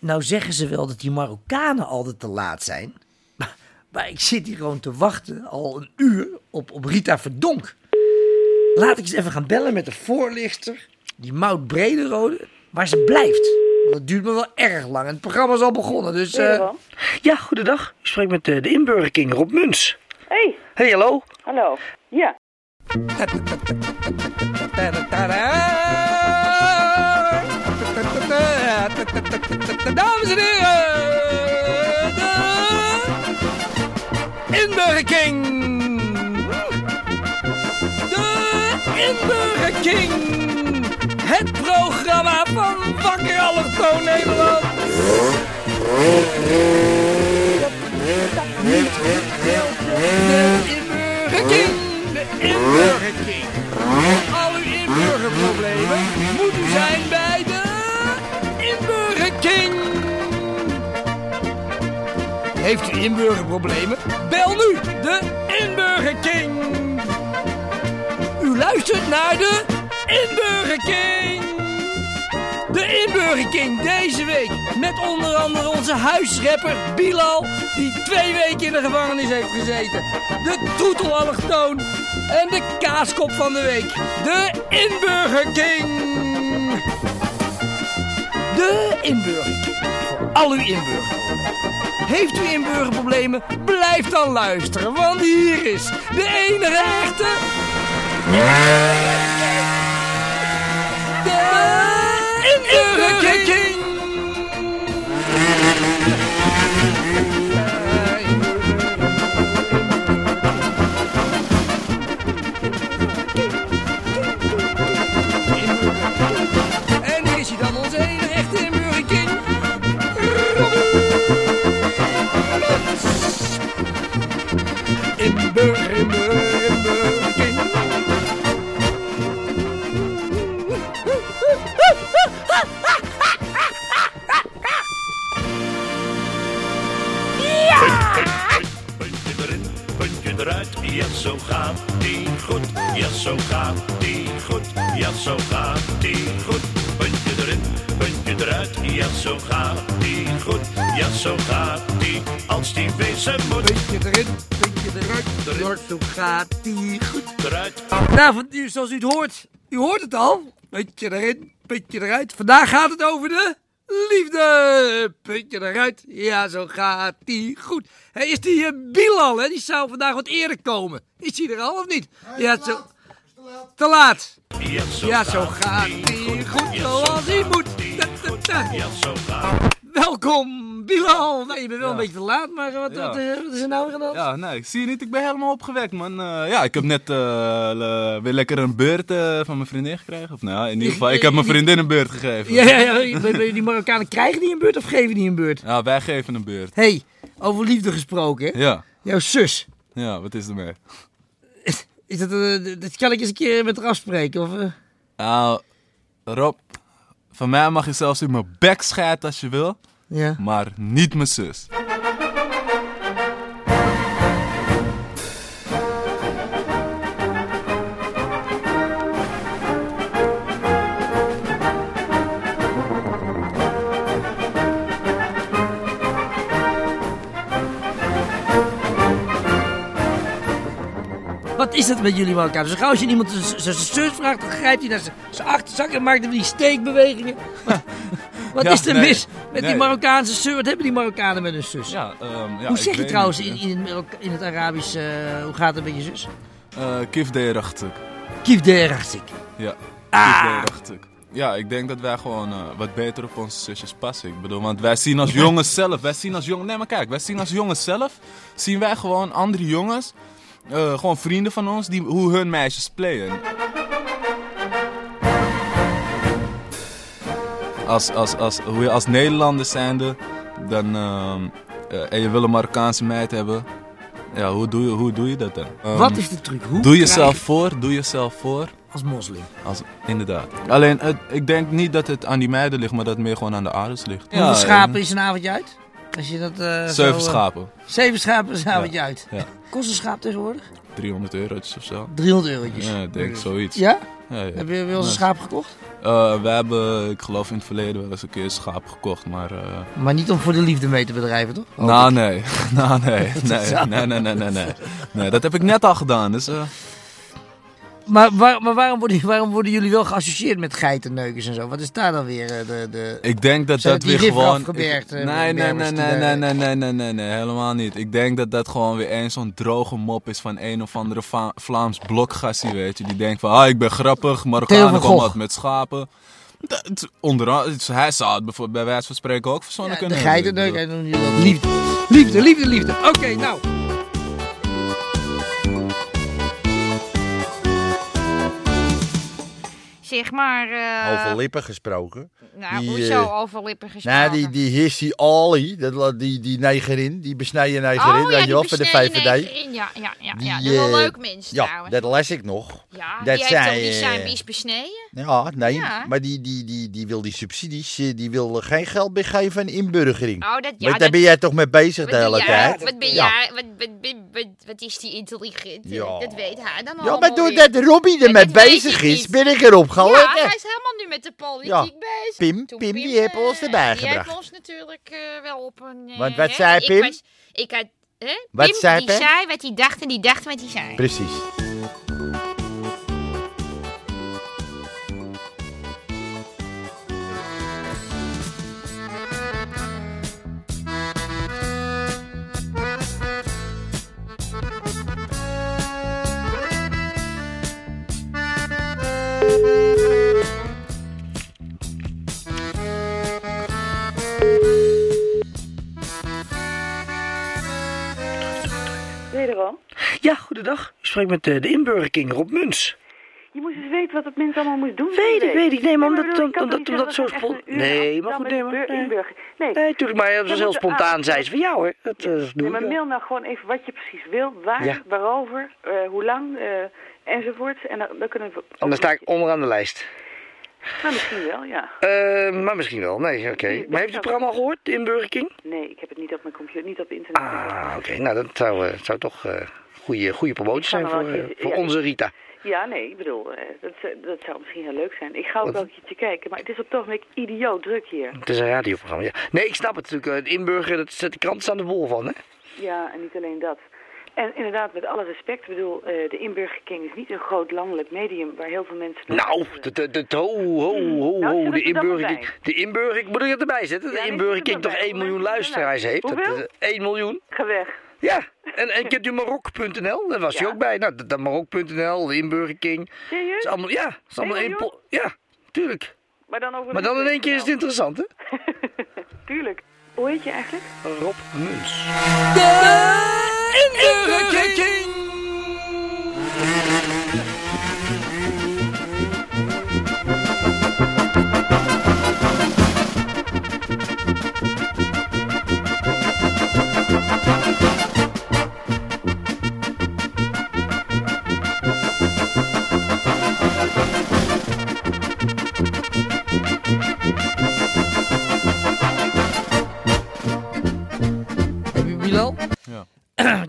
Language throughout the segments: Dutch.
Nou zeggen ze wel dat die Marokkanen altijd te laat zijn. Maar, maar ik zit hier gewoon te wachten al een uur op, op Rita Verdonk. Laat ik eens even gaan bellen met de voorlichter, die Mout Brederode, waar ze blijft. Want het duurt me wel erg lang en het programma is al begonnen, dus... eh. Ja, goedendag. Ik spreek met eh, de inburgerking Rob Muns. Hey, Hey, hallo. hallo. Ja, Dames en heren, de Inburger King. De Inburger King. Het programma van Wakker Allochtoon Nederland. De Inburger King. De. Al uw inburgerproblemen moet u zijn bij Heeft u inburgerproblemen? Bel nu de Inburger King. U luistert naar de Inburger King. De Inburger King deze week met onder andere onze huisrapper Bilal, die twee weken in de gevangenis heeft gezeten. De troetelallochtoon en de kaaskop van de week. De Inburger King. De Inburger. Voor al uw inburgerproblemen. Heeft u inburgerproblemen? Blijf dan luisteren, want hier is de enige echte... De Inburger zo gaat die goed, ja zo gaat die goed. Puntje erin, puntje eruit, ja zo gaat die goed. Ja zo gaat die, als die wezen moet. Puntje erin, puntje eruit. Door, zo gaat die goed. Eruit, Nou, van, u- zoals u het hoort, u hoort het al. Puntje erin, puntje eruit. Vandaag gaat het over de liefde. Puntje eruit. Ja, zo gaat die goed. Hé, is die uh, Bilal, hè? Die zou vandaag wat eerder komen. Is hij er al of niet? Ja, zo. Te laat. ja zo, Ja, zo gaat die goed, zoals hij moet. Welkom, Bilal. Nou, je bent wel Ja. een beetje te laat, maar wat, Ja. wat, eh, wat is er nou weer aan de hand? Ja, nee, ik zie je niet. Ik ben helemaal opgewekt, man. Eh, ja, ik heb net eh, le- weer lekker een beurt eh, van mijn vriendin gekregen. Of nou, ja, in ieder geval, ik heb mijn vriendin een beurt gegeven. Ja, ja, ja. Bij- bij Die Marokkanen krijgen die een beurt of geven die een beurt? Ja, wij geven een beurt. hey, over liefde gesproken. hè? Ja, Jouw zus. ja, wat is er mee? Is dat, eh, dat kan ik eens een keer met haar afspreken? Of, eh? Nou, Rob, van mij mag je zelfs in mijn bek schijten als je wil, Ja. maar niet mijn zus. Dat met jullie Marokkanen? Zo gauw als je iemand zijn zus vraagt, dan grijpt hij naar zijn- achterzak en maakt hem die steekbewegingen. Wat, wat Ja, is er nee, mis met die. Marokkaanse zus? Wat hebben die Marokkanen met hun zus? Ja, ehm, ja, hoe zeg je trouwens niet, in, in, het in het Arabisch, eh, hoe gaat het met je zus? eh, Kif derachtig. Kif derachtig. Ja, Ah. Kif. Ja, ik denk dat wij gewoon eh, wat beter op onze zusjes passen. Ik bedoel, want wij zien als jongens zelf, wij zien als jongens, nee maar kijk, wij zien als jongens zelf, zien wij gewoon andere jongens, eh, gewoon vrienden van ons, die, hoe hun meisjes playen. Als, als, als, hoe je als Nederlander zijnde, dan, ehm, eh, en je wil een Marokkaanse meid hebben, ja, hoe doe je, hoe doe je dat dan? Ehm, Wat is de truc? Hoe Doe jezelf je- voor, doe jezelf voor. Als moslim. Als, inderdaad. Alleen, het, ik denk niet dat het aan die meiden ligt, maar dat het meer gewoon aan de ouders ligt. Hoeveel schapen is een avondje uit? Als je dat, eh, Zeven eh, schapen. Zeven schapen een avondje uit. Ja. Kost een schaap tegenwoordig? 300 eurotjes of zo. 300 eurotjes. Ja, ik denk zoiets. Ja? Ja, ja. Heb je wel eens een schaap gekocht? Eh, we hebben, ik geloof in het verleden wel eens een keer een schaap gekocht, maar... eh, Maar niet om voor de liefde mee te bedrijven, toch? Nou, nee. nou, nee. Nee, nee, nee, nee, nee, nee. Nee, dat heb ik net al gedaan, dus... Maar, waar- maar waarom, worden, waarom worden jullie wel geassocieerd met geitenneukers en zo? Wat is daar dan weer eh, de... de... Ik denk dat dat weer gewoon. Ik- eh, nee, nee, nee, nee, nee, nee, nee, nee, nee, nee, helemaal niet. Ik denk dat dat gewoon weer een zo'n droge mop is van een of andere Va- Vlaams blokgassie, weet je. Die denkt van, ah, ik ben grappig, Marokkanen komen wat met schapen. Dat, onder, andere- hij zou het bij wijze van spreken ook verzonnen Ja, de kunnen hebben. geitenneuk Ik bedoel, en dan jullie dat. Liefde. Liefde, liefde, liefde. Oké, nou. Zeg maar... eh, Over lippen gesproken. Nou, die, hoezo eh, over lippen gesproken? Nou, die, die Hissi Ali, la- die, die negerin, die besneden negerin, oh, weet ja, je wel, die voor de VVD. negerin, Ja, ja, ja, Die, ja. Dat is wel eh, leuk mens Ja, trouwens. dat las ik nog. ja, dat die, heeft zij, toch, die zijn bies besneden? Ja, nee, Ja. maar die, die, die, die wil die subsidies, die wil geen geld meer geven aan inburgering. Oh, dat, ja, Maar daar dat, ben jij toch mee bezig wat de hele tijd? Wat ben Ja. jij? Wat, wat, wat, wat, is die intelligent? Ja. Dat weet hij dan Ja, allemaal maar doordat Robbie Ja, weet bezig is, ben ik erop Ja, hij is helemaal nu met de politiek Ja. bezig. Pim, Toen Pim, die heeft eh, ons erbij Die heeft ons natuurlijk eh, wel op een... eh, Want wat hè, zei ik Pim? Was, ik had... Hè? Wat Pim, zei die Pim? zei wat hij dacht en die dacht wat hij zei. Precies. Goedendag. Ik spreek met eh, de inburgerking Rob Muns. Je moest eens weten wat dat mens allemaal moest doen. Weet ik, weet ik. Nee, maar omdat omdat zo zeggen dat spon- we echt een uur Nee, maar goed, nee, maar- nee. Nee, Nee, natuurlijk, maar dat was heel spontaan, aan- zei ze van jou hoor. Dat, eh, Nee, ik maar mail nou gewoon even wat je precies wil, waar, Ja. waarover, eh, hoe lang, eh, enzovoort. En dan, dan kunnen we... Dan sta ik onderaan de lijst. Nou, misschien wel, ja. Eh, maar misschien wel. Nee, oké. Maar heeft u het programma al gehoord, de inburgerking? Nee, ik heb het niet op mijn computer, niet op internet. Ah, oké. Nou, dat zou, eh, zou toch eh goede, goede promotie zijn voor, eh, voor ja, onze Rita. Ja, nee, ik bedoel, eh, dat, zou- dat zou misschien heel leuk zijn. Ik ga ook wel een keertje kijken, maar het is op het ogenblik idioot druk hier. Het is een radioprogramma, ja. Nee, ik snap het natuurlijk. eh, De inburger, dat zet de krant aan de bol van, hè? Ja, en niet alleen dat. En inderdaad, met alle respect, ik bedoel, eh, de Inburgerking is niet een groot landelijk medium waar heel veel mensen... Nou, de, de, de, ho, ho, ho, Nou, ho, zet de het er bij. De inburger, moet ik het erbij zetten? De zet het toch erbij. 1 miljoen luisteraars heeft? Dat, Hoeveel? is 1 miljoen? Ga weg. Ja, en, en kent u Marok.nl? Daar was Ja. hij ook bij. Nou, dat, Marok.nl, de inburgerking. Het Serieus? is allemaal, ja, het is allemaal één pol- Ja, tuurlijk. Maar dan over Maar de dan in één keer is het interessant, hè? Tuurlijk. Hoe heet je eigenlijk? Rob Muns. Inburgerking. Heb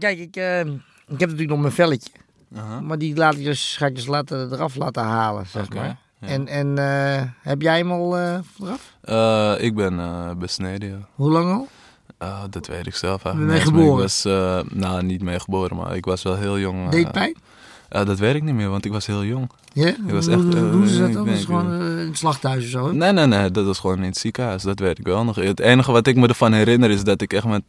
Kijk, ik, eh, ik heb natuurlijk nog mijn velletje. Aha. Maar die laat ik dus, ga ik dus laten, eraf laten halen, zeg maar. ja. En, en eh, heb jij hem al eh, eraf? Eh, ik ben eh, besneden, ja. Hoe lang al? Eh, dat weet ik zelf Ben eigenlijk je niet eens, maar geboren? Ik was, eh, nou, niet mee geboren, maar ik was wel heel jong. Deed pijn? Eh, dat weet ik niet meer, want ik was heel jong. Ja? was hoe, echt, hoe, eh, hoe dat ik dan? ben- Dat is ik gewoon ben- eh, in het slachthuis of zo, hè? Nee, nee, nee, dat was gewoon in het ziekenhuis. Dat weet ik wel nog. Het enige wat ik me ervan herinner is dat ik echt met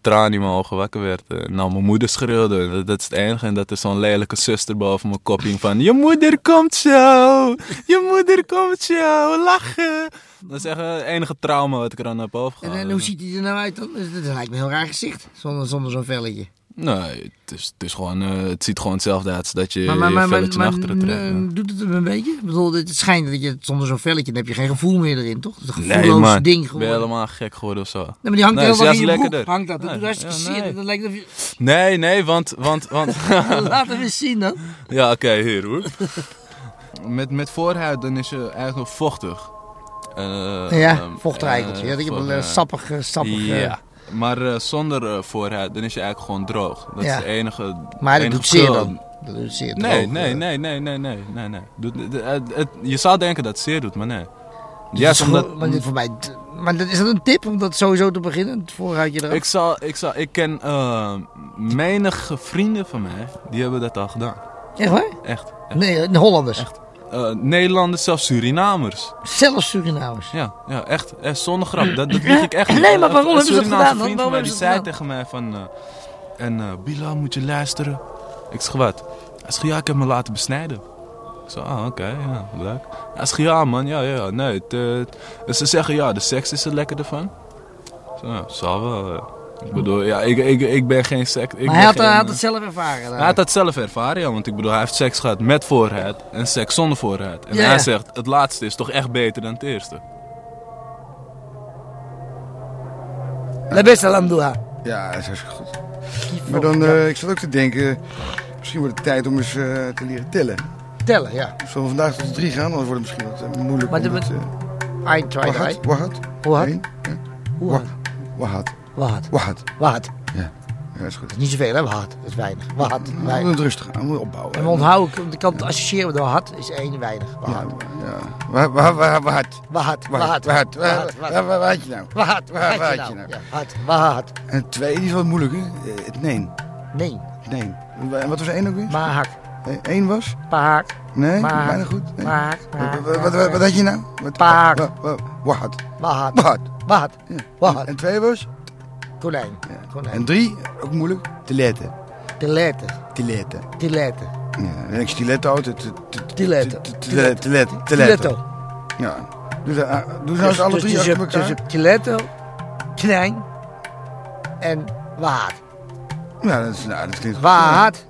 tranen in mijn ogen wakker werd. Nou, mijn moeder schreeuwde. Dat, dat is het enige. En dat er zo'n lelijke zuster boven mijn kop hing van... Je moeder komt zo! Je moeder komt zo! Lachen! Dat is echt het enige trauma wat ik er aan heb En, overgehouden. en hoe ziet hij er nou uit dan? Dat dat lijkt me een heel raar gezicht, zonder, zonder zo'n velletje. Nee, het, is, het, is gewoon, eh, het ziet gewoon hetzelfde uit als dat je Maar, maar, je maar, maar, velletje maar, naar achteren trekt. eh, doet het hem een beetje? Ik bedoel, het schijnt dat je zonder zo'n velletje, dan heb je geen gevoel meer erin, toch? Het is een Nee gevoelloos man, ding ben je geworden. helemaal gek geworden of zo? Nee, maar die hangt Nee, erg in je broek. Hangt dat, dat Nee, hartstikke ja, nee. Dat lijkt je... Nee, nee, want... want, want Laat hem eens zien dan. Ja, oké, hier hoor. met, met voorhuid dan is je eigenlijk nog vochtig. Eh, Ja, ehm, vochtig eikeltje. eh, Ja, dat je een sappig, sappig... Ja, maar eh, zonder voorhuid dan is je eigenlijk gewoon droog. Dat Ja. is de enige Maar dat doet zeer dan. Dat is zeer Nee, droog, nee, eh. nee, nee, nee, nee, nee, nee. Doet- het- het- je zou denken dat het zeer doet, maar nee. Dus is omdat... Maar, dit voor mij, maar dat- is dat een tip om dat sowieso te beginnen? Het vooruitje eraf? Ik, zal, ik, zal, ik ken menige vrienden van mij, die hebben dat al gedaan. Echt waar? Echt. echt. Nee, de Hollanders. Eh, Nederlanders, zelfs Surinamers. Zelfs Surinamers. Ja, ja echt, echt zonder grap. Dat, dat weet ik echt niet. Nee, maar Een- waarom hebben ze dat gedaan vriend van mij, die ze zei tegen mij van... eh, en eh Bila, moet je luisteren? Ik zeg wat? Hij zegt, ja, ik heb me laten besnijden. Ik zei, ah, oké, ja, leuk. Hij zegt, ja man, ja, ja, nee. Het, eh, het- ze zeggen, ja, de seks is er lekker ervan. Ik zei, ja, zal wel. Eh. Ik bedoel, ja, ik, ik, ik ben geen seks... ik maar hij had, geen, hij had eh, het zelf ervaren. daar. hij had dat zelf ervaren, ja. Want ik bedoel, hij heeft seks gehad met voorheid en seks zonder voorheid. En hij zegt, het laatste is toch echt beter dan het eerste. La beste Lamdoa. Ja, dat is hartstikke goed. Maar dan, eh, ik zat ook te denken, misschien wordt het tijd om eens eh, te leren tellen. Tellen, ja. Zullen we vandaag tot drie gaan? Anders wordt het misschien wat eh, moeilijk Maar om de- het... eh, Ein, twee, drie. Wahat, wahat. Hoe Wa- hard? Wahat. wahat. Wahat. Ja, ja, dat is goed. Niet zoveel, hè? Wahat. Dat is weinig. Wahat. We moeten weinig. rustig aan, we moeten opbouwen. En we onthouden, ik kan het associëren met wahat, is één weinig. Ja, Wahat. ja. Wa- wa- wa- Wahat. Wahat. Wahat, wahat. Wa- wa- wa- Wat had je nou? Wahat. Wa- Wahat. wat je had je nou? nou? Ja. Wahat. En twee, die is wat moeilijk, hè? Eh, Het neen. Nee. Nee. En wat was één ook weer? Mahak. Eén was? Paak. Nee, bijna goed. Nee. Maak. Wat, wat, wat, wat- wat had je nou? Wat, Paard. wa- wa- Wahat. Wahat. Wahat. Wahat. Ja. Wahat. En twee was? Konijn. Konijn. En drie, ook moeilijk, stiletten. Stiletten. Stiletten. Stiletten. Ja, en ik stiletto, te- te- te- Stiletto. te- te- te- stiletto. Stiletto. Ja. Doe ze ah, nou eens alle drie achter elkaar. Tussen stiletto, knijn en wahat. Ja, dat, is, nou, dat klinkt goed. Wahat,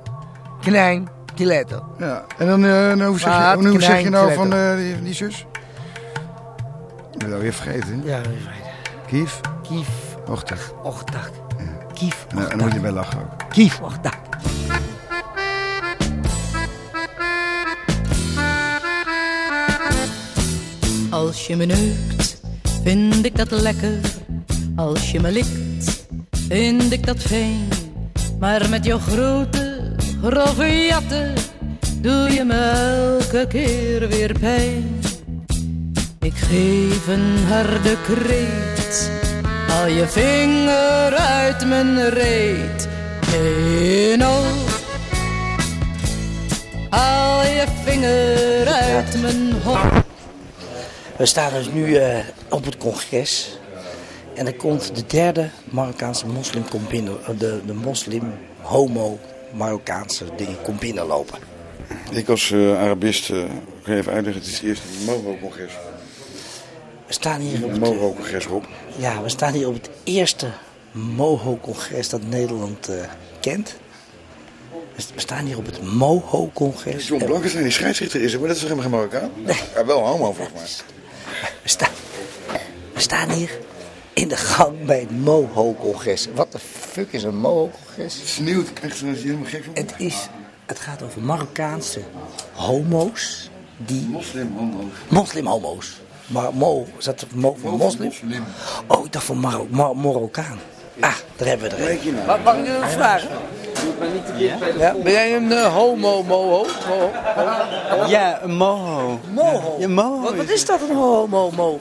knijn, stiletto. Ja. En dan, nou, hoe zeg je, Waard, hoe zeg je knijn, nou van eh, die, die zus? Ik ben alweer vergeten. Ja, Kief. kief, Ochtend. ochtak. Kief, En, je bij lachen ook. kief, ochtak. Als je me neukt, vind ik dat lekker. Als je me likt, vind ik dat fijn. Maar met jouw grote, grove jatten doe je me elke keer weer pijn. Ik geef een harde kreet, al je vinger uit mijn reet. Nee, no. Al je vinger uit mijn hoofd. We staan dus nu eh, op het congres. En er komt de derde Marokkaanse moslim komt binnen. eh, De, de moslim, homo, Marokkaanse dingen komt binnenlopen. Ik als uh, Arabist uh, kan even uitleggen. Het is het eerste Moho-congres. We staan hier op het, Moho-congres, Rob. Ja, we staan hier op het eerste Moho-congres dat Nederland eh, kent. We staan hier op het Moho-congres. John Blankenstein, die scheidsrechter is er, maar dat is toch helemaal geen Marokkaan? Nee. Ja, wel homo volgens mij. We staan, we staan hier in de gang bij het Moho-congres. Wat de fuck is een Moho-congres? Het sneeuwt, zoals je helemaal gek van Het, is, het gaat over Marokkaanse homo's die... Moslim-homo's. Moslim-homo's. Maar mo, is dat mo voor moslim? moslim. Oh, ik dacht voor Maro Mar Marokkaan. Ah, daar hebben we er een. Je nou. Mag, mag ik u nog vragen? Ja, ben jij een eh, homo, moho? Ja, een moho. Moho? Ja, moho. Wat, wat is dat, een homo, mo?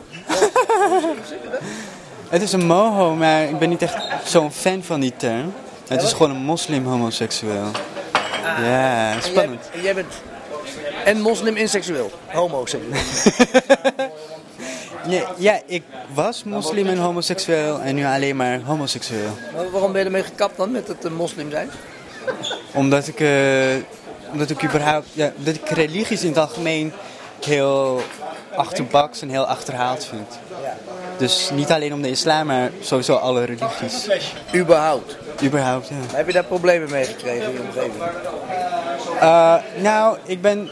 Het is een moho, maar ik ben niet echt zo'n fan van die term. Het is gewoon een moslim-homoseksueel. Ja, spannend. Jij, jij bent en moslim en seksueel? Homo, seksueel. Nee, ja, ik was moslim en homoseksueel en nu alleen maar homoseksueel. Maar Waarom ben je ermee gekapt dan, met het eh, moslim zijn? Omdat ik, eh, omdat ik überhaupt, ja, dat ik religies in het algemeen heel achterbaks en heel achterhaald vind. Dus niet alleen om de islam, maar sowieso alle religies. Überhaupt. Überhaupt, ja. Heb je daar problemen mee gekregen in je omgeving? Eh, nou, ik ben,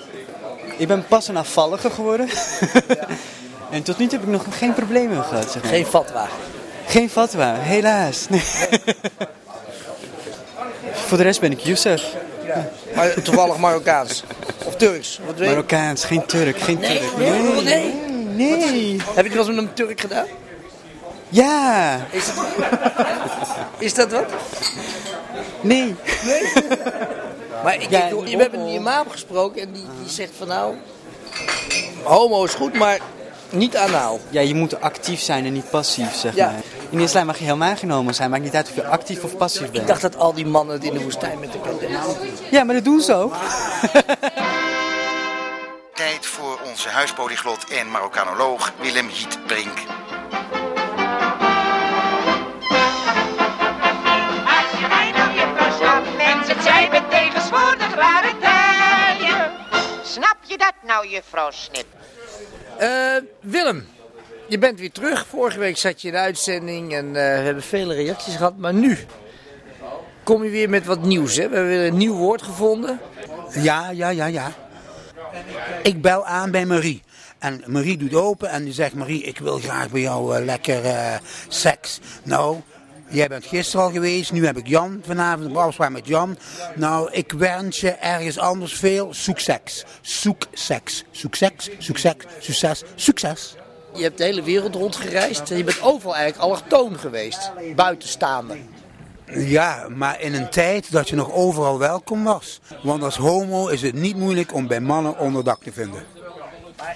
ik ben pas een afvallige geworden. en tot nu toe heb ik nog geen problemen gehad. Zeg maar. Geen fatwa. geen fatwa, helaas. Nee. Voor de rest ben ik Youssef. Maar toevallig Marokkaans. Of Turks. Wat weet je? Marokkaans, geen Turk, geen Turk. Nee, nee. nee. Heb je het wel eens met een Turk gedaan? Ja, Is dat, is dat wat? nee. Maar ik, Ja, ik, we hebben die imam gesproken en die, die zegt van nou, homo is goed, maar niet anaal. Ja, je moet actief zijn en niet passief, zeg Ja. maar. In de islam mag je helemaal genomen zijn. Maakt niet uit of je actief of passief Ik bent. dacht dat al die mannen het in de woestijn met elkaar deden. Ja, maar dat doen ze ook. Tijd voor onze huispolyglot en Marokkanoloog Willem Gietbrink. Als tijden. Snap je dat nou, juffrouw Snip? Eh, Willem, je bent weer terug. Vorige week zat je in de uitzending en eh, we hebben vele reacties gehad. Maar nu kom je weer met wat nieuws. Hè? We hebben weer een nieuw woord gevonden. Ja, ja, ja, ja. Ik bel aan bij Marie. En Marie doet open en die zegt: Marie, ik wil graag bij jou eh, lekker eh, seks. Nou, jij bent gisteren al geweest, nu heb ik Jan vanavond, een afspraak met Jan. Nou, ik wens je ergens anders veel. Zoek seks. Zoek seks. Succes. Succes. Je hebt de hele wereld rondgereisd en je bent overal eigenlijk allochtoon geweest. Buitenstaande. Ja, maar in een tijd dat je nog overal welkom was. Want als homo is het niet moeilijk om bij mannen onderdak te vinden.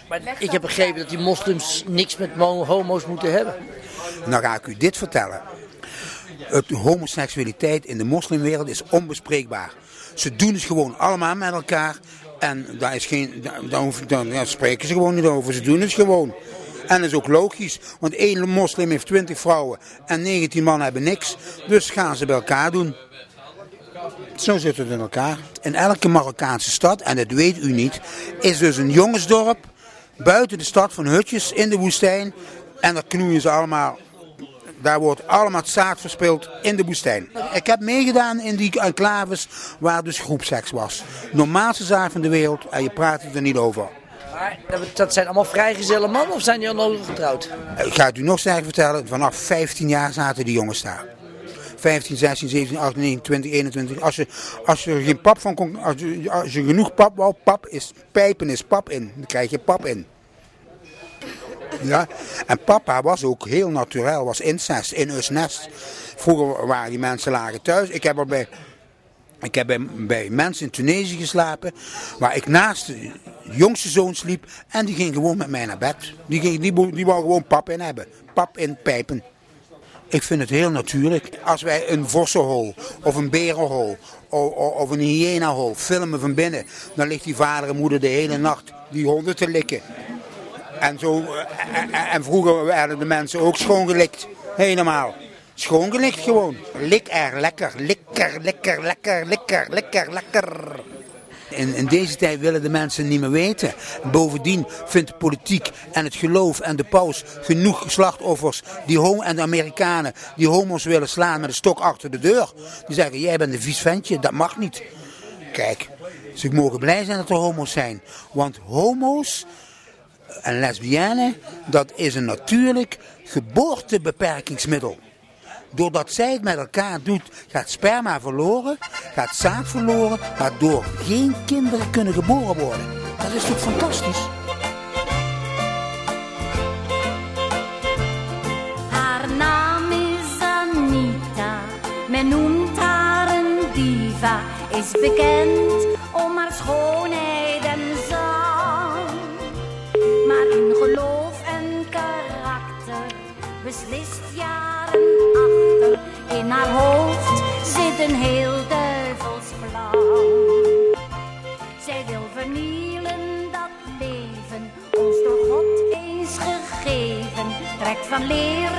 Maar ik heb begrepen dat die moslims niks met mo- homo's moeten hebben. Nou ga ik u dit vertellen. Het homoseksualiteit in de moslimwereld is onbespreekbaar. Ze doen het gewoon allemaal met elkaar. En daar, is geen, daar, daar- daar spreken ze gewoon niet over. Ze doen het gewoon. En dat is ook logisch, want één moslim heeft 20 vrouwen en 19 mannen hebben niks. Dus gaan ze bij elkaar doen. Zo zit het in elkaar. In elke Marokkaanse stad, en dat weet u niet, is dus een jongensdorp buiten de stad van hutjes in de woestijn. En daar knoeien ze allemaal. Daar wordt allemaal het zaad verspild in de woestijn. Ik heb meegedaan in die enclaves waar dus groepseks was. Normaalste zaak van de wereld en je praat er niet over. Maar dat- zijn allemaal vrijgezelle mannen of zijn die al getrouwd? Ik ga het u nog sterker vertellen, vanaf 15 jaar zaten die jongens daar. 15, 16, 17, 18, 19, 20, 21. Als je, als je geen pap van kon, als je, als je genoeg pap wou, pap is, pijpen is pap in. Dan krijg je pap in. Ja, en papa was ook heel natuurlijk, was incest in ons nest. Vroeger waren die mensen lagen thuis. Ik heb bij, ik heb bij, mensen in Tunesië geslapen, waar ik naast de jongste zoon sliep. En die ging gewoon met mij naar bed. Die, ging, die, die wou gewoon pap in hebben. Pap in pijpen. Ik vind het heel natuurlijk. Als wij een vossenhol of een berenhol of, of, of een hyenahol filmen van binnen, dan ligt die vader en moeder de hele nacht die honden te likken. En, zo, eh, en, vroeger werden de mensen ook schoongelikt. Helemaal. Schoongelikt gewoon. Lik er lekker. Likker, lekker, lekker, lekker, lekker, lekker. In, in deze tijd willen de mensen niet meer weten. Bovendien vindt de politiek en het geloof en de paus genoeg slachtoffers die homo en de Amerikanen die homo's willen slaan met een stok achter de deur. Die zeggen, jij bent een vies ventje, dat mag niet. Kijk, ze mogen blij zijn dat er homo's zijn. Want homo's en lesbiennes, dat is een natuurlijk geboortebeperkingsmiddel. Doordat zij het met elkaar doet, gaat sperma verloren, gaat zaad verloren, waardoor geen kinderen kunnen geboren worden. Dat is toch fantastisch? Haar naam is Anita, men noemt haar een diva. Is bekend een heel duivels plan. Zij wil vernielen dat leven, ons door God eens gegeven. Trekt van leer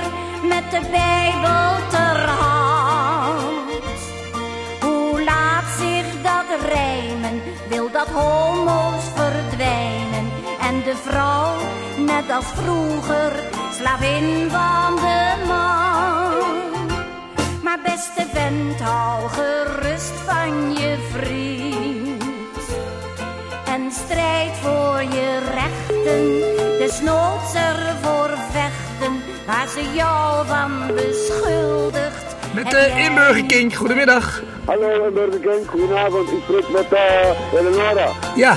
met de Bijbel ter hand. Hoe laat zich dat rijmen? Wil dat homo's verdwijnen? En de vrouw, net als vroeger, slavin van de man. Maar beste vent, hou gerust van je vriend. En strijd voor je rechten, desnoods ervoor vechten, waar ze jou van beschuldigt. Met de King, goedemiddag. Hallo Inburger King, goedenavond. Ik spreek met uh, Eleonora. Ja.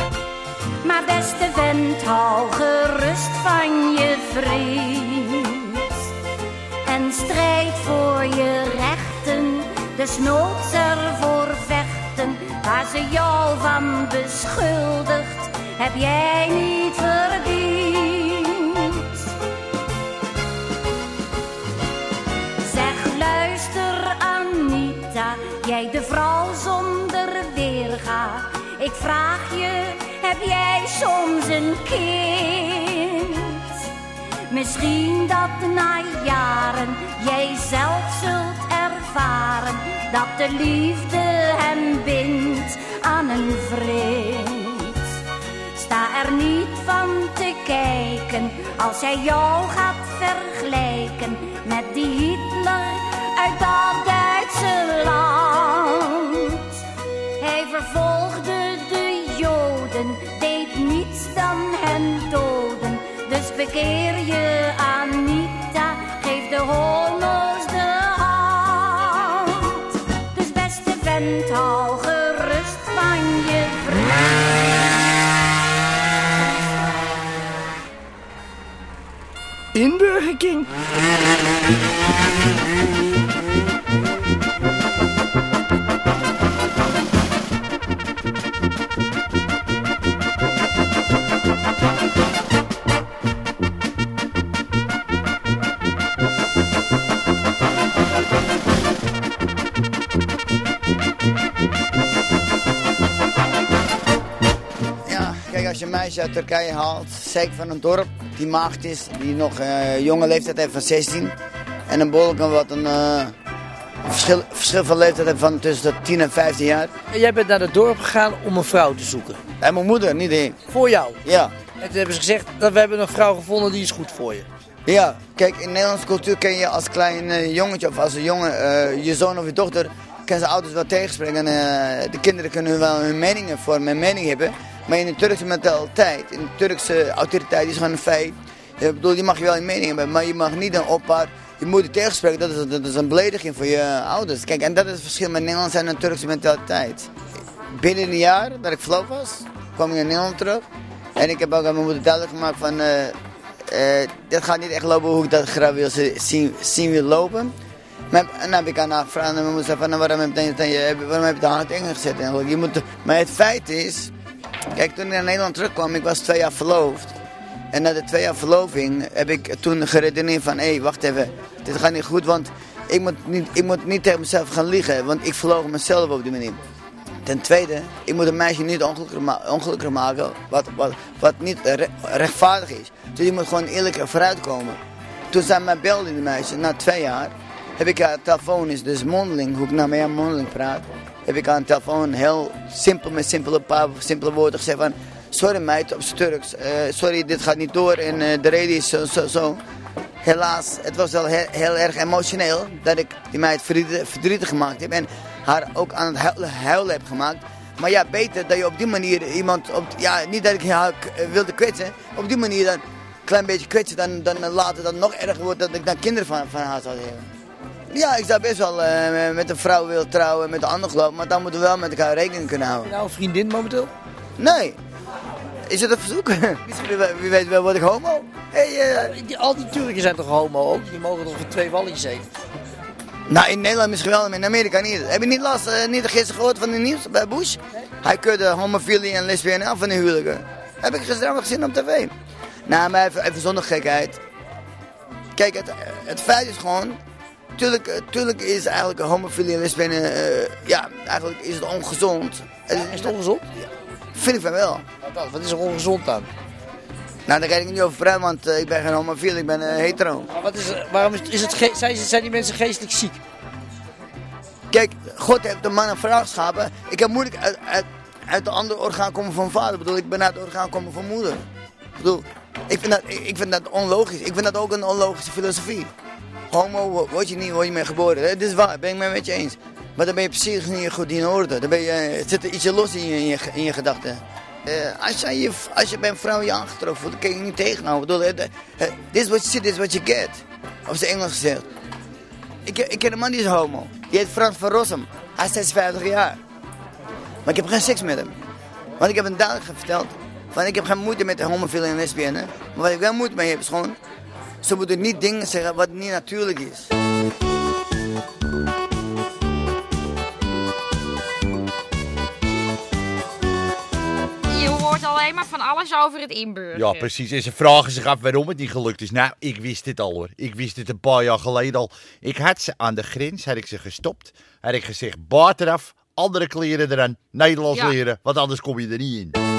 Maar beste vent, hou gerust van je vriend. En strijd voor je rechten, desnoods ervoor vechten, Waar ze jou van beschuldigt, heb jij niet verdiend. Zeg, luister Anita, jij de vrouw zonder weerga. Ik vraag je, heb jij soms een kind? Misschien dat na jaren jij zelf zult dat de liefde hem bindt aan een vriend. Sta er niet van te kijken als hij jou gaat vergelijken met die Hitler uit dat Duitse land. Hij vervolgde de Joden, deed niets dan hen doden. Dus bekeer je Anita, In Burger King. Ja, kijk, als je een meisje uit Turkije haalt, zeker van een dorp, die maagd is, die nog eh jonge leeftijd heeft van 16, en een bolken wat een eh, verschil, verschil van leeftijd heeft van tussen de 10 en 15 jaar. En jij bent naar het dorp gegaan om een vrouw te zoeken. En mijn moeder, niet ik. Voor jou? Ja. En toen hebben ze gezegd, dat we hebben een vrouw gevonden die is goed voor je. Ja, kijk, in Nederlandse cultuur ken je als klein eh, jongetje of als een jongen, je zoon of je dochter, kunnen ze ouders wel tegenspreken. En, de kinderen kunnen wel hun meningen vormen en mening hebben. Maar in de Turkse mentaliteit, in de Turkse autoriteit is gewoon een feit. Ik bedoel, je mag je wel een mening hebben, maar je mag niet een oppaard je moeder tegenspreken. Dat is, dat is een belediging voor je ouders. Kijk, en dat is het verschil met Nederlandse en Turkse mentaliteit. Binnen een jaar dat ik verloofd was, kwam ik naar Nederland terug. En ik heb ook aan mijn moeder duidelijk gemaakt van... eh, dit gaat niet echt lopen hoe ik dat graag wil zien, zien wil lopen. Maar, en dan heb ik aan haar gevraagd en mijn moeder zei van... nou, waarom heb je, waarom heb je de hand ingezet? Je moet, maar het feit is... Kijk, toen ik naar Nederland terugkwam, ik was twee jaar verloofd. En na de twee jaar verloving heb ik toen geredeneerd van... hé, wacht even, dit gaat niet goed, want ik moet niet, ik moet niet tegen mezelf gaan liegen. Want ik verloog mezelf op die manier. Ten tweede, ik moet een meisje niet ongelukkig, ma- ongelukkig maken wat, wat, wat niet re- rechtvaardig is. Dus je moet gewoon eerlijk vooruitkomen. Toen zij mij belde, die meisje, na twee jaar, heb ik haar telefoon, is dus mondeling, hoe ik naar mij mondeling praat, heb ik aan de telefoon heel simpel, met simpele, paar simpele woorden gezegd van, sorry meid, op z'n Turks, eh, sorry, dit gaat niet door en eh, de reden is zo, zo. Helaas, het was wel heel, erg emotioneel dat ik die meid verdrietig, gemaakt heb en haar ook aan het huilen, heb gemaakt. Maar ja, beter dat je op die manier iemand, op, ja, niet dat ik haar eh, wilde kwetsen, op die manier dan een klein beetje kwetsen, dan, dan later dat nog erger wordt dat ik dan kinderen van, van haar zou hebben. Ja, ik zou best wel eh, met een vrouw willen trouwen met een ander geloof, maar dan moeten we wel met elkaar rekening kunnen houden. Nou, vriendin momenteel? Nee. Is het een verzoek? wie, weet- wie weet wel, word ik homo? Hey, eh, Die- Al die Turken zijn toch homo ook? Die mogen toch voor twee walletjes eten? Nou, in Nederland misschien wel, maar in Amerika niet. Heb je niet last, eh, niet gisteren gehoord van de nieuws bij Bush? Hij keurde homofilie en lesbienne af van de huwelijken. Heb ik gisteravond gezien op tv. Nou, maar even, even zonder gekheid. Kijk, het, het feit is gewoon... Tuurlijk, eh, tuurlijk is eigenlijk een homofilie en lesbienne... eh, ja, eigenlijk is het ongezond. is het ongezond? Vind ik van wel. Wat, wat is er ongezond aan? Nou, daar kan ik niet over praten, want eh, ik ben geen homofiel, ik ben hetero. Maar wat is, waarom is, is het, zijn, zijn die mensen geestelijk ziek? Kijk, God heeft de man en vrouw geschapen. Ik heb moeilijk uit, uit, uit de andere orgaan komen van vader. Ik bedoel, ik ben uit het orgaan komen van moeder. Ik bedoel, ik vind, dat, ik vind dat onlogisch. Ik vind dat ook een onlogische filosofie. Homo wo- word je niet, word je mee geboren. Het is waar, ben ik het met je eens. Maar dan ben je precies niet goed in orde. Dan ben je, eh, zit er ietsje los in je, in je, je gedachten. Eh, als, je, je, als je bij een vrouw je aangetrokken voelt, dan kan je je niet tegenhouden. This is what you see, this is what you get. Of ze Engels gezegd. Ik, ik ken een man die is homo. Die heet Frans van Rossum. Hij is 56 jaar. Maar ik heb geen seks met hem. Want ik heb hem duidelijk verteld. Van ik heb geen moeite met de homofielen en lesbiennes. Maar wat ik wel moeite mee heb is gewoon... Ze moeten niet dingen zeggen wat niet natuurlijk is. Je hoort alleen maar van alles over het inburgeren. Ja, precies. En ze vragen zich af waarom het niet gelukt is. Nou, ik wist dit al hoor. Ik wist het een paar jaar geleden al. Ik had ze aan de grens, had ik ze gestopt. Had ik gezegd, baat eraf, andere kleren eraan, Nederlands ja. leren, want anders kom je er niet in.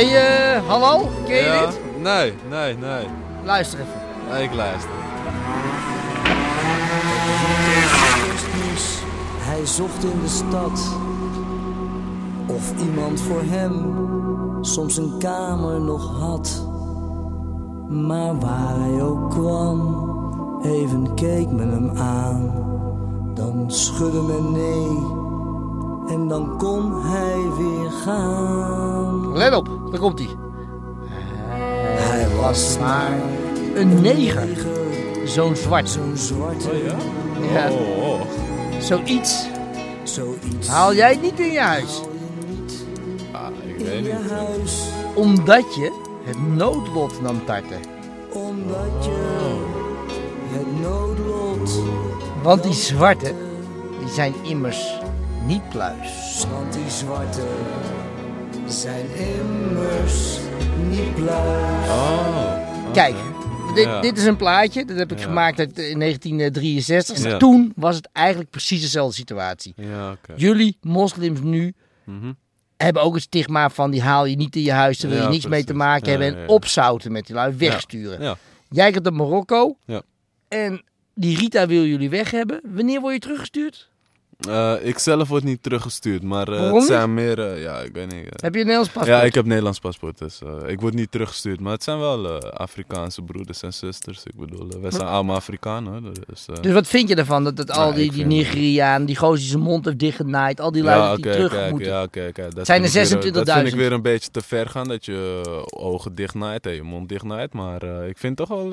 Hé, hey, eh, hallo? Ken je Ja? dit? Nee, nee, nee. Luister even. Nee, ik luister. Hij zocht in de stad of iemand voor hem soms een kamer nog had. Maar waar hij ook kwam, even keek men hem aan. Dan schudde men nee en dan kon hij weer gaan. Let op, daar komt hij. Hij was maar een neger. Zo'n zwart. Zo'n zwart. Ja. Oh, Zoiets. Zoiets. Haal jij niet in je huis. Ah, ik weet niet. Omdat je het noodlot nam tarten. Omdat je het noodlot. Want die zwarte, die zijn immers niet pluis. Want die zwarte zijn immers niet pluis. Oh. Kijk, dit, Ja. dit is een plaatje. Dat heb ik Ja. gemaakt uit, eh, in 1963. Ja. Toen was het eigenlijk precies dezelfde situatie. Ja, oké. Jullie, moslims nu, Mhm. hebben ook het stigma van die haal je niet in je huis. Daar wil je niks mee te maken Ja, hebben. En ja. opzouten met die lui, wegsturen. Ja. Jij gaat naar Marokko. Ja. En die Rita wil jullie weg hebben. Wanneer word je teruggestuurd? Eh, ik zelf word niet teruggestuurd, maar eh, het zijn meer, eh, ja, ik weet niet. Heb je een Nederlands paspoort? Ja, ik heb Nederlands paspoort, dus ik word niet teruggestuurd. Maar het zijn wel Afrikaanse broeders en zusters. Ik bedoel, wij zijn allemaal Afrikanen. Dus, Dus wat vind je ervan? Dat, dat al die, die Nigeriaan, die gozer die zijn mond heeft dichtgenaaid, al die lui ja, die terug kijk, moeten. ja, oké, oké. Dat Zijn er vind ik weer- 26.000? Dat vind ik weer een beetje te ver gaan, dat je ogen dichtnaait en je mond dichtnaait. Maar ik vind het toch wel,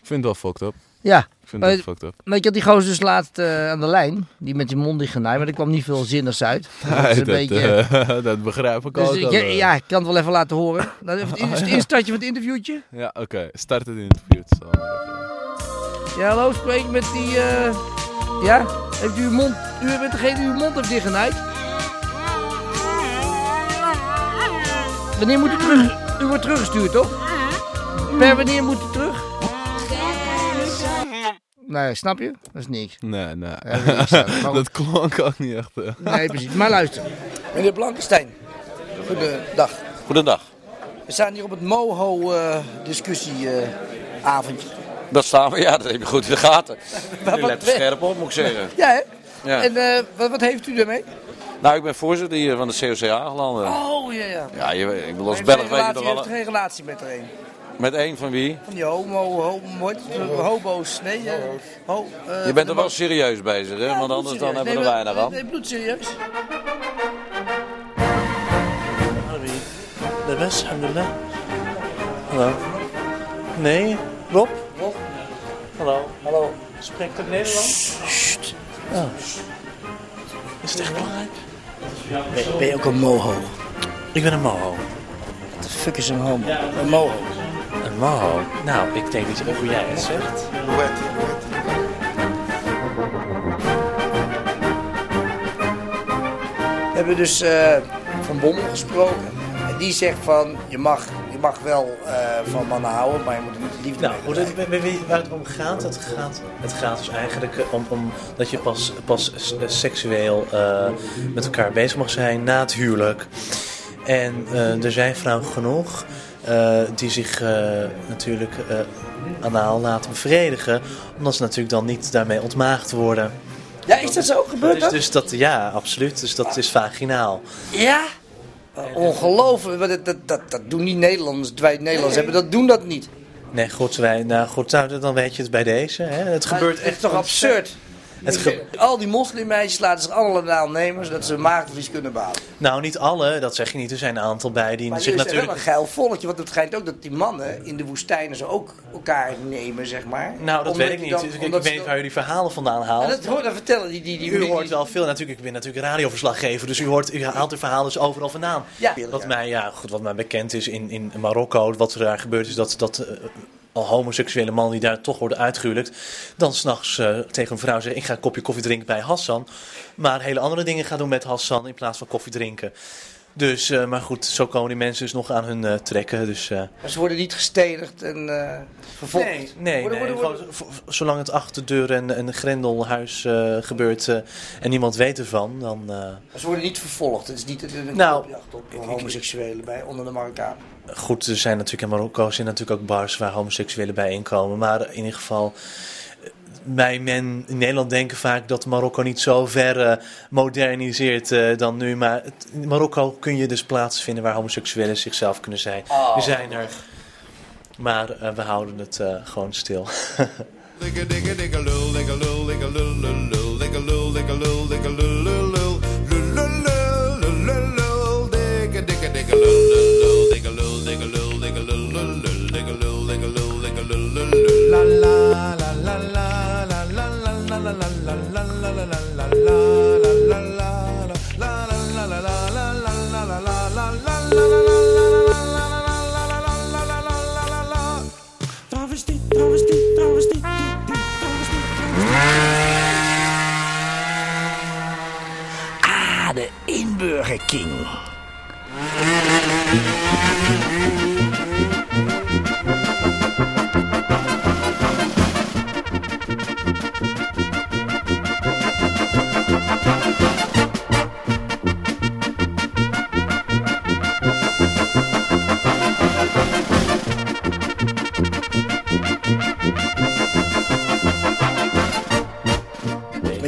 ik vind het wel fucked up. Ja. Ik vind het Maar- wel fucked up. Weet je, die gozer dus laatst eh, aan de lijn, die met die mond dichtgenaaid, maar er kwam niet veel zinnigs uit. Dat is Nee, een dat, beetje... eh, dat begrijp ik Dus ook ik- ja, eh. ja, ik kan het wel even laten horen. Nou, even het in- Oh, het instartje van het interviewtje. Ja, oké. Start het interview. Maar even. Ja, hallo, spreek ik met die... Ja? Heeft u uw mond... U bent degene die uw mond heeft dichtgenaaid? Wanneer moet u terug? U wordt teruggestuurd, toch? Per wanneer moet u terug? Nee, snap je? Dat is niks. Nee, nee. Ja, dat is niks aan. Maar- dat klonk ook niet echt. eh. Nee, precies. Maar luister. Meneer Blankenstein, goedendag. Goedendag. We staan hier op het MOHO-discussieavondje. Dat staan we, ja, dat heb je goed in de gaten. Wat- Je let er scherp op, moet ik zeggen. ja, hè? Ja. En eh, wat, wat heeft u ermee? Nou, ik ben voorzitter hier van de COC Aangelanden. Oh, ja, ja. Ja, je, ik bedoel, als Heeft Belg geen weet je relatie- toch wel... heeft geen relatie met er een. Met één van wie? Van die homo, homo, hobo's. Nee, eh, ho, eh, Je bent er wel serieus bezig, hè? Want anders dan hebben we er weinig aan. Nee, bloedserieus. De best, alhamdulillah. Hallo. Nee, Rob? Rob. Hallo. Hallo. Spreekt het Nederlands? Oh. Is het echt belangrijk? Ben, ben je ook een moho? Ik ben een moho. Wat de fuck is een homo? Een moho. Een moho? Nou, ik denk niet hoe jij het zegt. We hebben dus eh, Van Bommel gesproken. En die zegt van, je mag, je mag wel eh, van mannen houden, maar je moet er niet liefde Nou, hoe het, weet je waar het om gaat? Het gaat, het gaat dus eigenlijk eh, om, om dat je pas, pas seksueel eh, met elkaar bezig mag zijn na het huwelijk. En eh, er zijn vrouwen genoeg eh, die zich eh, natuurlijk eh anaal laten bevredigen, omdat ze natuurlijk dan niet daarmee ontmaagd worden. Ja, is dat zo? Gebeurt Dus, dus dat? Ja, absoluut. Dus dat is vaginaal. Ja? Ongelooflijk, dat, dat, dat, dat doen die Nederlanders, wij Nederlanders hebben, dat doen dat niet. Nee, goed, wij, nou goed, nou, dan weet je het bij deze. Hè. Het Maar gebeurt het is echt toch absurd? Het Al die moslimmeisjes laten zich allemaal nemen zodat ze maagdevlies kunnen bouwen. Nou, niet alle, dat zeg je niet. Er zijn een aantal bij die Maar zich jullie zijn wel natuurlijk... een geil volkje, want het schijnt ook dat die mannen in de woestijnen ze ook elkaar nemen, zeg maar. Nou, dat Omdat weet ik niet. dan- Dus ik, weet niet waar jullie verhalen vandaan haalt. En dat hoor dan vertellen die... die, die, U hoort wel veel natuurlijk. Ik ben natuurlijk radioverslaggever, dus u, hoort, u haalt uw verhalen dus overal vandaan. Ja. Wat mij, ja, goed, wat mij bekend is in, in Marokko, wat er daar gebeurt, is dat, dat eh, al homoseksuele mannen die daar toch worden uitgehuwelijkt, dan s'nachts eh tegen een vrouw zeggen: Ik ga een kopje koffie drinken bij Hassan. Maar hele andere dingen gaan doen met Hassan in plaats van koffie drinken. Dus, eh, maar goed, zo komen die mensen dus nog aan hun eh, trekken. Dus, ze worden niet gestenigd en vervolgd. Nee, nee, Worden- nee. worden- Gewoon zolang het achter de deur en een grendelhuis gebeurt en niemand weet ervan, dan... Ze worden niet vervolgd. Het is niet een, Nou, op homoseksuelen bij onder de Marokkanen. Goed, er zijn natuurlijk in Marokko zijn natuurlijk ook bars waar homoseksuelen bij inkomen. Maar in ieder geval, eh, wij men in Nederland denken vaak dat Marokko niet zo ver eh, moderniseert eh, dan nu. Maar het- in Marokko kun je dus plaatsen vinden waar homoseksuelen zichzelf kunnen zijn. Oh. Er zijn er. Maar eh, we houden het eh, gewoon stil. Inburger King.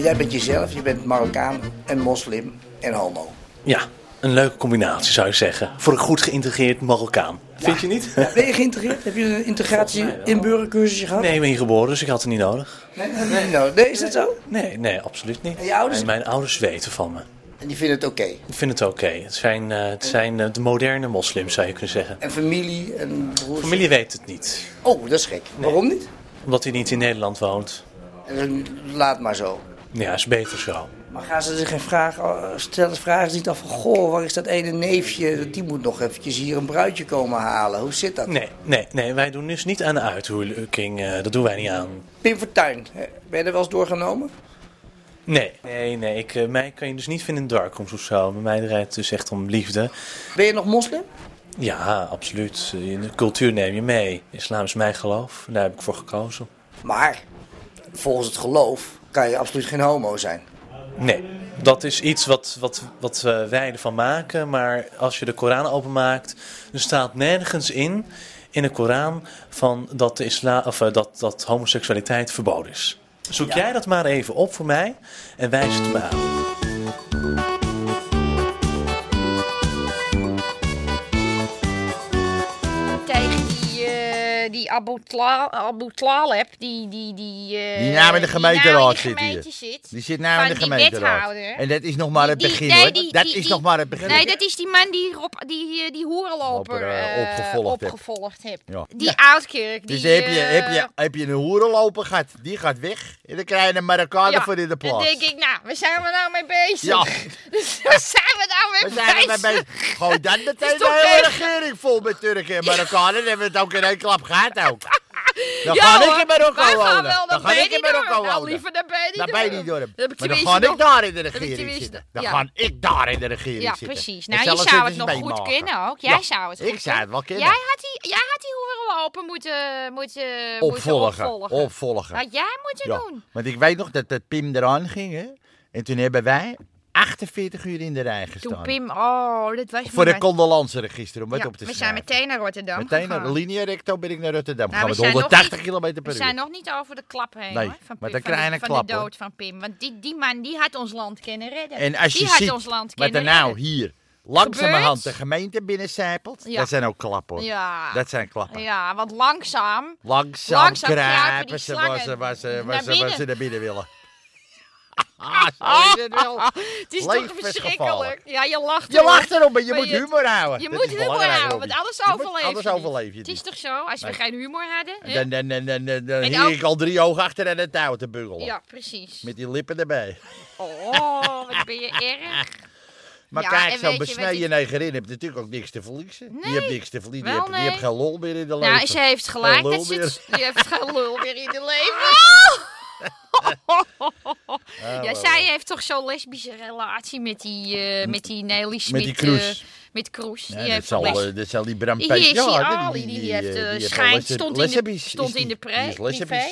Jij bent jezelf, je bent Marokkaan en moslim en homo. Ja, een leuke combinatie zou je zeggen. Voor een goed geïntegreerd Marokkaan. Vind je niet? Ja, ben je geïntegreerd? Heb je een integratie in burgercursusje gehad? Nee, ik ben hier geboren, dus ik had het niet nodig. Nee, nee, nee, is dat zo? Nee, nee, absoluut niet. En je ouders? mijn ouders weten van me. En die vinden het oké. Ik vind het oké. Het zijn, eh, het zijn eh, de moderne moslims, zou je kunnen zeggen. En familie en broers? Familie weet het niet. Oh, dat is gek. Waarom niet? Omdat hij niet in Nederland woont. En Laat maar zo. Ja, is beter zo. Maar gaan ze zich geen vragen, oh, stellen vragen ze niet af van... Goh, waar is dat ene neefje? Die moet nog eventjes hier een bruidje komen halen. Hoe zit dat? Nee, nee, nee, wij doen dus niet aan de uithuwelijking. eh, dat doen wij niet aan. Pim Fortuyn, ben je er wel eens doorgenomen? Nee, nee, nee. Ik, eh, mij kan je dus niet vinden in darkrooms of zo. Bij mij draait het dus echt om liefde. Ben je nog moslim? Ja, absoluut. In de cultuur neem je mee. Islam is mijn geloof. Daar heb ik voor gekozen. Maar volgens het geloof kan je absoluut geen homo zijn. Nee, dat is iets wat, wat, wat eh, wij ervan maken. Maar als je de Koran openmaakt, er staat nergens in, in de Koran, van dat, de isla, of, eh, dat, dat homoseksualiteit verboden is. Zoek jij dat maar even op voor mij en wijs het me aan. Die Abu, Tla Abu Tlaleb, die... Die, die, eh, Die naam in de die nou in gemeenteraad de zit gemeente hier. zit. Die zit nou in de gemeenteraad. En dat is nog maar het Die- begin nee, hoor. die- Dat is die- nog maar het begin. Nee, dat is die man die, Rob, die, eh, die hoerenloper Loper, eh, eh, opgevolgd heeft. opgevolgd heeft. Ja. Die Oudkerk. Die, Dus heb je, eh, heb, je, heb je een hoerenloper gehad, die gaat weg. En dan krijg je een Marokkaan ja, voor in de Dan plaats. denk ik, nou, waar zijn we nou mee bezig? Ja. Dus waar zijn we nou mee We zijn bezig? mee bezig. Gooi dat meteen is de hele regering vol met Turken en Marokkanen. Dan hebben we het ook in één klap gehad ook. Dan Ja, ga ik hoor. in Marokko wonen. wel Dan naar ga ik in Marokko. Nou, wonen. liever naar Benidorm. Naar Benidorm. Dat heb ik Maar dan tenminste ga ik daar in de ik regering zitten. Dan ja. ga ik daar in de regering Ja, zitten. precies. En Nou, je zou het nog goed kunnen ook. Jij Ja, zou het Ik goed zou het wel kunnen. Jij had die, jij had die hoerenlopen moeten, moeten, Opvolgen. moeten opvolgen. Opvolgen. Had jij moeten Ja, doen. Want ik weet nog dat, dat Pim eraan ging. Hè? En toen hebben wij 48 uur in de rij gestaan. Toen Pim, oh, dat was Voor de condolenceregister om Ja, op te we zijn meteen naar Rotterdam Meteen naar linea recto ben ik naar Rotterdam. Nou, gaan we we met zijn nog 180 niet- km per We uur. zijn nog niet over de klap heen Nee, hoor. Van, maar dan krijg je van klap, de hoor. dood van Pim. Want die, die man die had ons land kunnen redden. En als je die had ziet ons land wat er nou hier langzamerhand de gemeente binnencijpelt, Ja. dat zijn ook klappen hoor. Ja. Dat zijn klappen. Ja, want langzaam... Langzaam, Langzaam kruipen kruipen die ze waar ze, waar ze, waar ze, naar binnen willen. Zo is het wel. Het is toch verschrikkelijk. Ja, je lacht Je lacht erom, maar je moet je- humor houden. Je Dat moet humor houden, want anders Je moet- overleef je Anders overleef je Het is toch zo? Als we Nee. geen humor hadden. hè? Dan, dan, dan, dan, dan, dan En hing ook- ik al drie ogen achter aan het touw te bungelen. Ja, precies. Met die lippen erbij. Oh, wat ben je erg. Maar Ja, kijk, en zo'n je besneden negerin heeft natuurlijk ook niks te verliezen. die heeft niks te verliezen. Die heeft nee. geen lol meer in de leven. Nou, ze heeft gelijk. Ze heeft geen lul meer in de leven. Ja, wel. zij heeft toch zo'n lesbische relatie met die, eh, met die Nelly Smit. die Kroes. eh, met Kroes. Ja, die dat, heeft zal, dat zal die Bram hier, ja, zie die- Ali, die- heeft, eh, die stond in de, is stond in de is privé.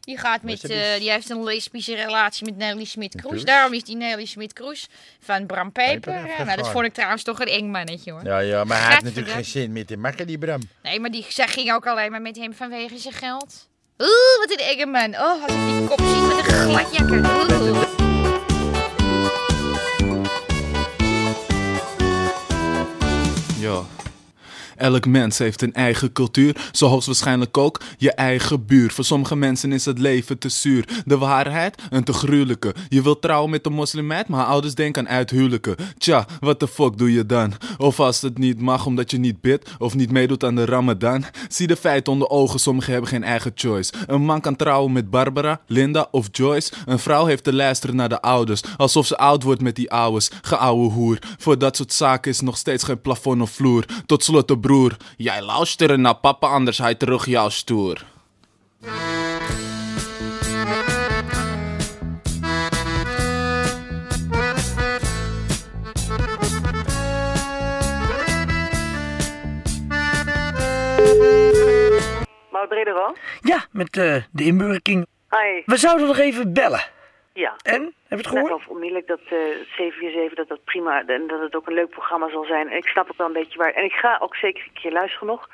Die, gaat met, die heeft een lesbische relatie met Nelly Smit-Kroes. Kroes. Daarom is die Nelly Smit-Kroes van Bram Peper. Nou, dat vond ik trouwens toch een eng mannetje hoor. Ja, ja, maar hij had natuurlijk geen zin meer te maken, die Bram. Nee, maar die, zij ging ook alleen maar met hem vanwege zijn geld. Oeh, wat een enge man. Oh, als ik die kop zie met een gladjakker. Ja. Elk mens heeft een eigen cultuur, zo hoogstwaarschijnlijk ook je eigen buur. Voor sommige mensen is het leven te zuur. De waarheid, een te gruwelijke. Je wilt trouwen met een moslimmeid, maar ouders denken aan uithuwelijken. Tja, wat de fuck doe je dan? Of als het niet mag omdat je niet bidt of niet meedoet aan de ramadan. Zie de feiten onder ogen, sommigen hebben geen eigen choice. Een man kan trouwen met Barbara, Linda of Joyce. Een vrouw heeft te luisteren naar de ouders, alsof ze oud wordt met die ouders. Geouwe hoer. Voor dat soort zaken is nog steeds geen plafond of vloer. Tot slot de broer. Jij luisteren naar papa, anders hij terug jouw stoer. Maud? Ja, met eh, de inburgering. Hi. We zouden nog even bellen. Ja. En? Heb je het Ik gehoord? geloof onmiddellijk dat eh 747 dat dat prima en dat het ook een leuk programma zal zijn. En ik snap ook wel een beetje waar. En ik ga ook zeker een keer luisteren nog.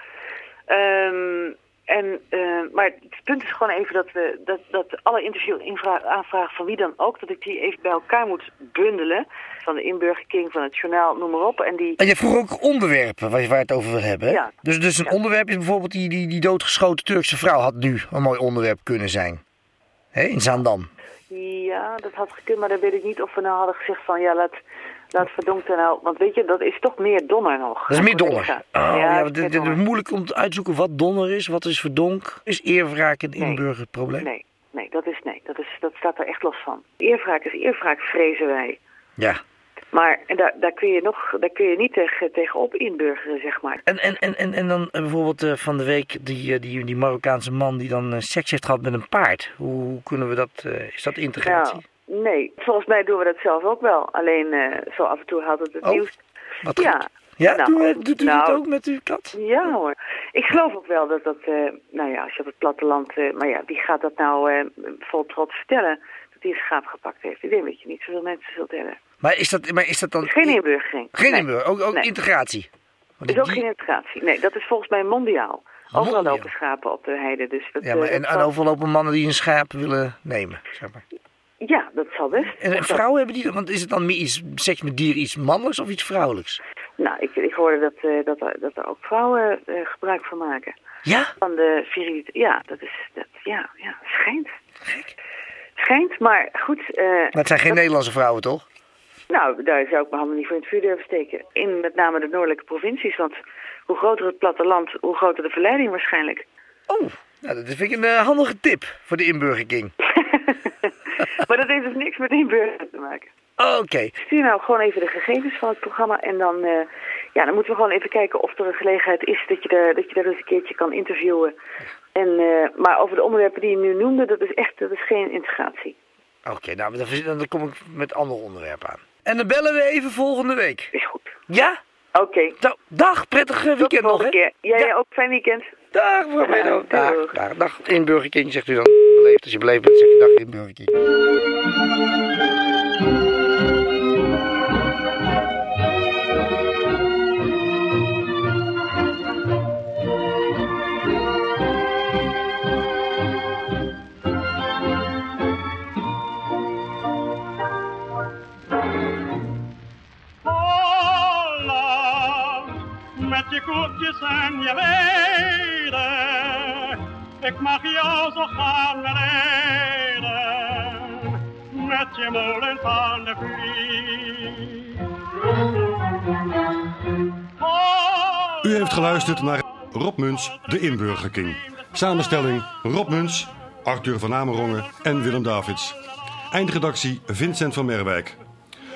Ehm, en, eh, maar het punt is gewoon even dat we dat, dat alle interview aanvragen van wie dan ook, dat ik die even bij elkaar moet bundelen. Van de inburgerking, van het journaal, noem maar op. En die. En je vroeg ook onderwerpen waar je, waar je het over wil hebben. Hè? Ja. Dus, dus een onderwerp is bijvoorbeeld die, die, die doodgeschoten Turkse vrouw had nu een mooi onderwerp kunnen zijn. Hè, in Zaandam. Ja, dat had gekund, maar dan weet ik niet of we nou hadden gezegd van ja, laat, laat verdonkte nou. Want weet je, dat is toch meer donner nog. Dat is meer donner. Ja, Oh, ja, het is moeilijk om te uitzoeken wat donner is, wat is verdonk. Is eerwraak een inburgerprobleem? Nee, nee, dat, is, nee dat, is, dat staat er echt los van. Eerwraak is eerwraak, vrezen wij. Ja. Maar daar, daar, kun je nog, daar kun je niet tegen, tegenop inburgeren, zeg maar. En, en, en, en, en dan eh, bijvoorbeeld eh, van de week die, eh, die, die Marokkaanse man die dan seks heeft gehad met een paard. Hoe, kunnen we dat, is dat integratie? Nou, nee, volgens mij doen we dat zelf ook wel. Alleen zo af en toe haalt het het Oh, nieuws. wat ja. Ja, Nou, doe, doet u nou, dat ook met uw kat? Ja hoor. Ik geloof ook wel dat dat, eh, nou ja, als je op het platteland, maar ja, wie gaat dat nou vol trots vertellen dat hij een schaap gepakt heeft? Ik denk dat je niet zoveel mensen zult hebben. Maar is dat, maar is dat dan... Geen inburgering. Geen Nee. inburgering, ook, ook Nee. integratie? Het is die- ook geen integratie. Nee, dat is volgens mij mondiaal. Overal Mondiaal. lopen schapen op de heide. Dus dat, Ja, maar, eh, en, dat en zal- overal lopen mannen die een schaap willen nemen, zeg maar. Ja, dat zal best. En, en dat- vrouwen hebben die, want is het dan meer iets, seks met dieren iets mannelijks of iets vrouwelijks? Nou, ik, ik hoorde dat, eh, dat, dat er ook vrouwen eh, gebruik van maken. Ja? Van de viriliteit. Ja, dat is, dat, ja, ja, schijnt. Schijnt, maar goed. eh, Maar het zijn geen dat- Nederlandse vrouwen, toch? Nou, daar zou ik mijn handen niet voor in het vuur durven steken. In met name de noordelijke provincies, want hoe groter het platteland, hoe groter de verleiding waarschijnlijk. Oh, nou, dat vind ik een eh, handige tip voor de inburgerking. Maar dat heeft dus niks met inburgeren te maken. Oké. Stuur nou gewoon even de gegevens van het programma en dan, eh, ja, dan moeten we gewoon even kijken of er een gelegenheid is dat je er, dat je er eens een keertje kan interviewen. En, eh, maar over de onderwerpen die je nu noemde, dat is echt dat is geen integratie. Oké, nou, dan, dan kom ik met andere onderwerpen aan. En dan bellen we even volgende week. Is goed. Ja? Oké. Nou, dag, prettig eh, weekend nog, hè? keer. Jij ook fijn weekend. Dag, mevrouw. Ja, Dag, dag, dag. Inburgerking, zegt u dan. Beleefd, als je beleefd bent, zeg je dag inburgerking. Hola, koekjes en je leden. Ik mag jou gaan met je molen van de vliet. U heeft geluisterd naar Rob Muns, de Inburgerking. Samenstelling Rob Muns, Arthur van Amerongen en Willem Davids. Eindredactie Vincent van Merwijk.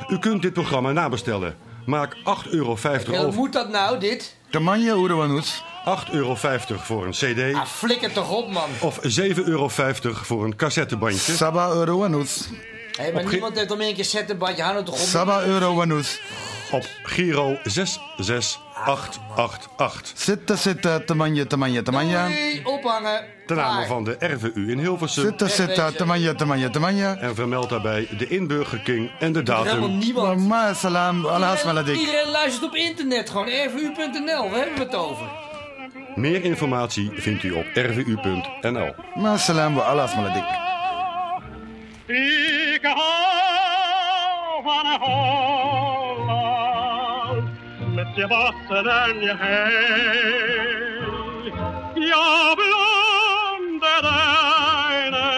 U kunt dit programma nabestellen. Maak 8,50 euro Hoe over. moet dat nou, dit? De manje Oerewanus. 8,50 euro voor een cd. Ah, flikker toch op, man. Of 7,50 euro voor een cassettebandje. Saba euro wanus. Hé, maar Op ge- niemand heeft om één keer zettenbadje. Hou nou toch op. Saba euro wanus. Op Giro 66888. Zitten, zitten, temanje, temanje, temanje. Doei, ophangen. Ten name van de RVU in Hilversum. Zitten, zitten, temanje, temanje, temanje. En vermeld daarbij de Inburgerking en de helemaal datum. niemand. Ma salam, Allah maladik. Iedereen luistert op internet, gewoon rvu.nl. Waar hebben we het over? Meer informatie vindt u op rvu.nl. Ma salam, wa Allah maladik. Ik hou van je bossen en je hei. Ja, blonde duinen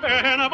en